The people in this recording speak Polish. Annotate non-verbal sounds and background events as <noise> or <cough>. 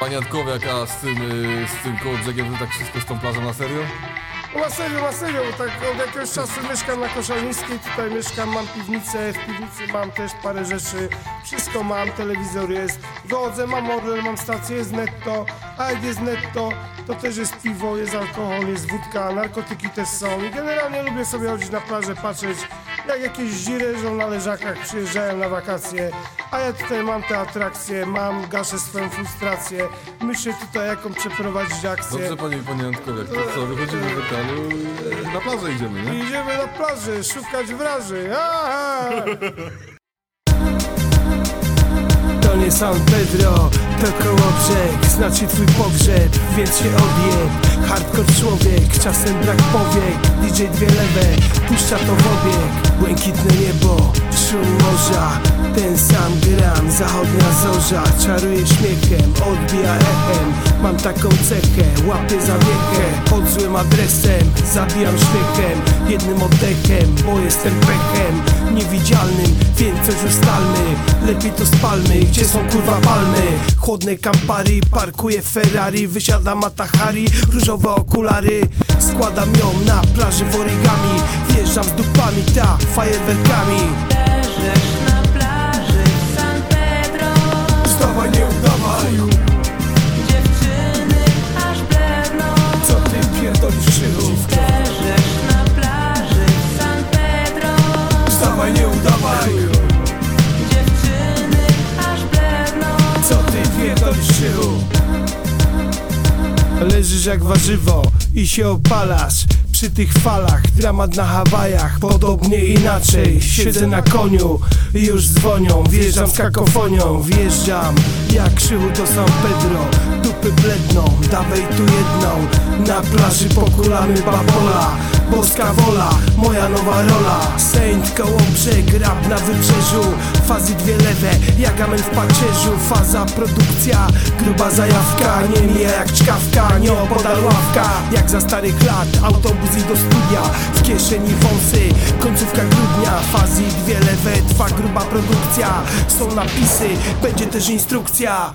Panie Jadkowiak, a z tym, y, z tym koło brzegiem to tak wszystko z tą plażą na serio? Na serio, na serio, tak od jakiegoś czasu mieszkam na Koszalniskiej, tutaj mieszkam, mam piwnicę, w piwnicy mam też parę rzeczy, wszystko mam, telewizor jest, wychodzę, mam Orlen, mam stację, jest netto, a jak jest netto, to też jest piwo, jest alkohol, jest wódka, narkotyki też są i generalnie lubię sobie chodzić na plażę, patrzeć jak jakieś dziry leżą na leżakach, przyjeżdżają na wakacje, a ja tutaj mam te atrakcje, mam, gaszę swoją frustrację, myślę tutaj jaką przeprowadzić akcję. Dobrze, panie, panie Jadkowiak, to co, wychodzimy z y, na plażę idziemy, nie? Idziemy na plażę, szukać wraży. Aha! To nie San Pedro, to kołobrzeg Znaczy twój pogrzeb, więc się odjeb. Hardcore człowiek, czasem brak powiek. DJ dwie lewe, puszcza to w obieg. Błękitne niebo, szum morza. Ten sam gram, zachodnia zorza Czaruje śmiechem, odbija echem. Mam taką cechę, łapię zawiechę Pod złym adresem, zabijam śmiechem. Jednym oddechem, bo jestem pechem Niewidzialnym, więc coś ustalmy. Lepiej to spalmy, gdzie są kurwa palmy? Chłodne kampary, parkuję Ferrari Wysiada Matahari, różowe okulary. Składam ją na plaży w origami Wjeżdżam z dupami, ta, fajerwerkami Wstawaj, nie udawaj, Dziewczyny aż bledną co ty pierdolisz krzychu Leżysz na plaży w San Pedro. Wstawaj, nie udawaj, Dziewczyny aż bledną co ty pierdolisz krzychu <laughs> Leżysz jak warzywo i się opalasz przy tych falach, dramat na Hawajach Podobnie inaczej, siedzę na koniu i Już dzwonią, wjeżdżam z kakofonią. Wjeżdżam jak krzychu do San Pedro. Dupy bledną, dawaj tu jedną. Na plaży pokulamy babola Boska wola, moja nowa rola. Saint koło brzeg, rap na wybrzeżu. Fazy dwie lewe, jak amen w pacierzu. Faza produkcja, gruba zajawka. Nie mija jak czkawka, nie opodal ławka. Jak za starych lat, autobus i do studia. W kieszeni wąsy, końcówka grudnia. Fazy dwie lewe, trwa gruba produkcja. Są napisy, będzie też instrukcja